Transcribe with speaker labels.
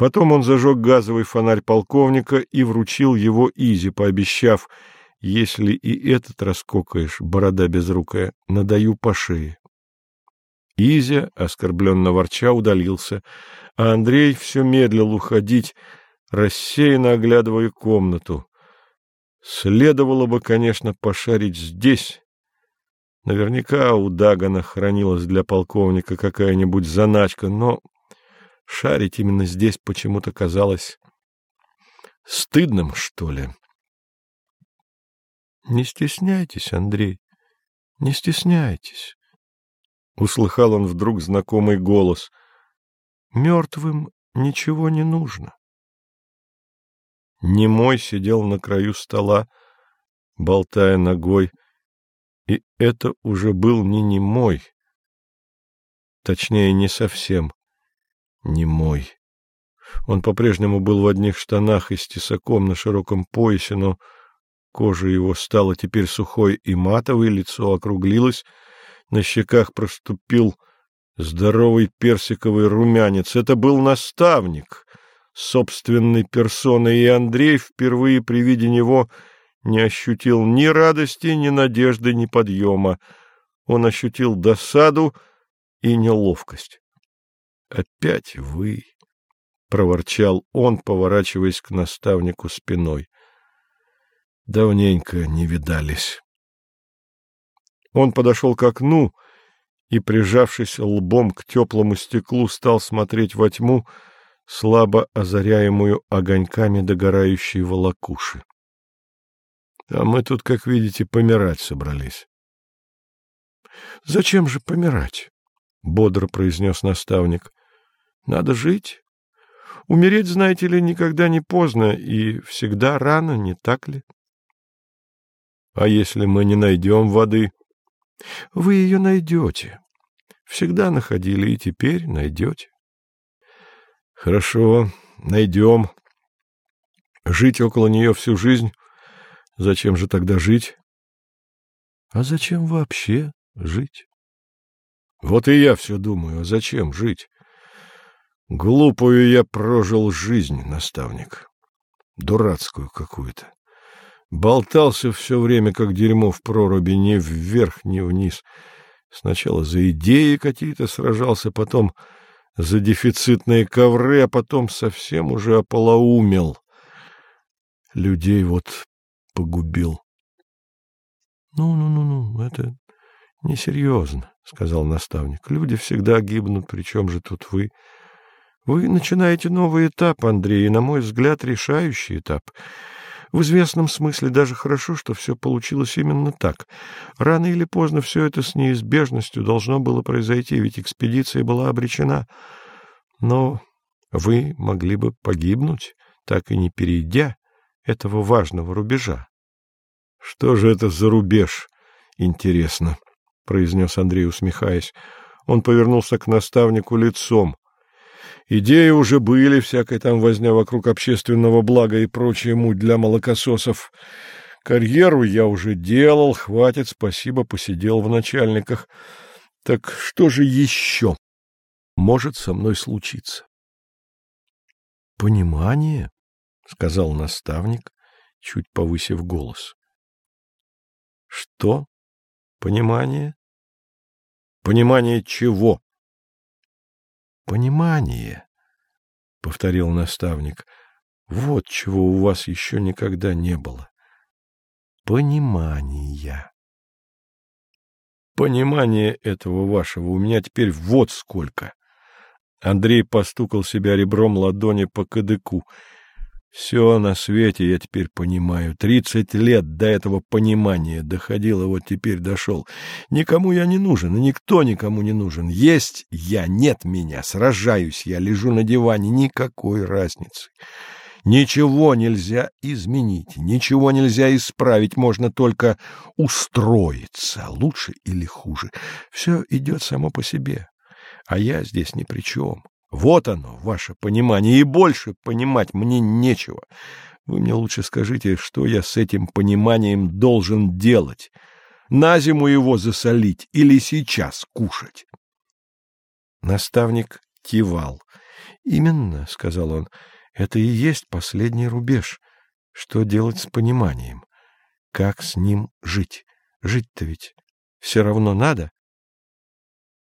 Speaker 1: Потом он зажег газовый фонарь полковника и вручил его Изи, пообещав, если и этот раскокаешь, борода безрукая, надаю по шее. Изя, оскорбленно ворча, удалился, а Андрей все медлил уходить, рассеянно оглядывая комнату. Следовало бы, конечно, пошарить здесь. Наверняка у Дагана хранилась для полковника какая-нибудь заначка, но шарить именно здесь почему-то казалось стыдным, что ли. — Не стесняйтесь, Андрей, не стесняйтесь, — услыхал он вдруг знакомый голос. — Мертвым ничего не нужно. Немой сидел на краю стола, болтая ногой, и это уже был не немой, точнее, не совсем немой. Он по-прежнему был в одних штанах и с тесаком на широком поясе, но кожа его стала теперь сухой и матовой, лицо округлилось, на щеках проступил здоровый персиковый румянец. Это был наставник — собственной персоной, и Андрей впервые при виде него не ощутил ни радости, ни надежды, ни подъема. Он ощутил досаду и неловкость. — Опять вы! — проворчал он, поворачиваясь к наставнику спиной. — Давненько не видались. Он подошел к окну и, прижавшись лбом к теплому стеклу, стал смотреть во тьму, слабо озаряемую огоньками догорающей волокуши. А мы тут, как видите, помирать собрались. — Зачем же помирать? — бодро произнес наставник. — Надо жить. Умереть, знаете ли, никогда не поздно и всегда рано, не так ли? — А если мы не найдем воды? — Вы ее найдете. Всегда находили и теперь найдете. Хорошо, найдем. Жить около нее всю жизнь? Зачем же тогда жить? А зачем вообще жить? Вот и я все думаю, а зачем жить? Глупую я прожил жизнь, наставник. Дурацкую какую-то. Болтался все время, как дерьмо в проруби, ни вверх, ни вниз. Сначала за идеи какие-то сражался, потом за дефицитные ковры, а потом совсем уже ополоумел. Людей вот погубил. «Ну, ну, ну, ну, это несерьезно», — сказал наставник. «Люди всегда гибнут, причем же тут вы? Вы начинаете новый этап, Андрей, и, на мой взгляд, решающий этап. В известном смысле даже хорошо, что все получилось именно так. Рано или поздно все это с неизбежностью должно было произойти, ведь экспедиция была обречена. Но вы могли бы погибнуть, так и не перейдя этого важного рубежа. — Что же это за рубеж? Интересно, — произнес Андрей, усмехаясь. Он повернулся к наставнику лицом. Идеи уже были, всякая там возня вокруг общественного блага и прочая муть для молокососов. Карьеру я уже делал, хватит, спасибо, посидел в начальниках. Так что же еще может со мной случиться? — Понимание, — сказал наставник, чуть повысив голос. — Что? Понимание? — Понимание чего? Понимание, — повторил наставник, — вот чего у вас еще никогда не было. Понимание. Понимание этого вашего у меня теперь вот сколько. Андрей постукал себя ребром ладони по кадыку — все на свете я теперь понимаю. Тридцать лет до этого понимания доходило, вот теперь дошел. Никому я не нужен, и никто никому не нужен. Есть я, нет меня, сражаюсь я, лежу на диване, никакой разницы. Ничего нельзя изменить, ничего нельзя исправить, можно только устроиться, лучше или хуже. Все идет само по себе, а я здесь ни при чем. Вот оно, ваше понимание, и больше понимать мне нечего. Вы мне лучше скажите, что я с этим пониманием должен делать? На зиму его засолить или сейчас кушать? Наставник кивал. — Именно, — сказал он, — это и есть последний рубеж. Что делать с пониманием? Как с ним жить? Жить-то ведь все равно надо.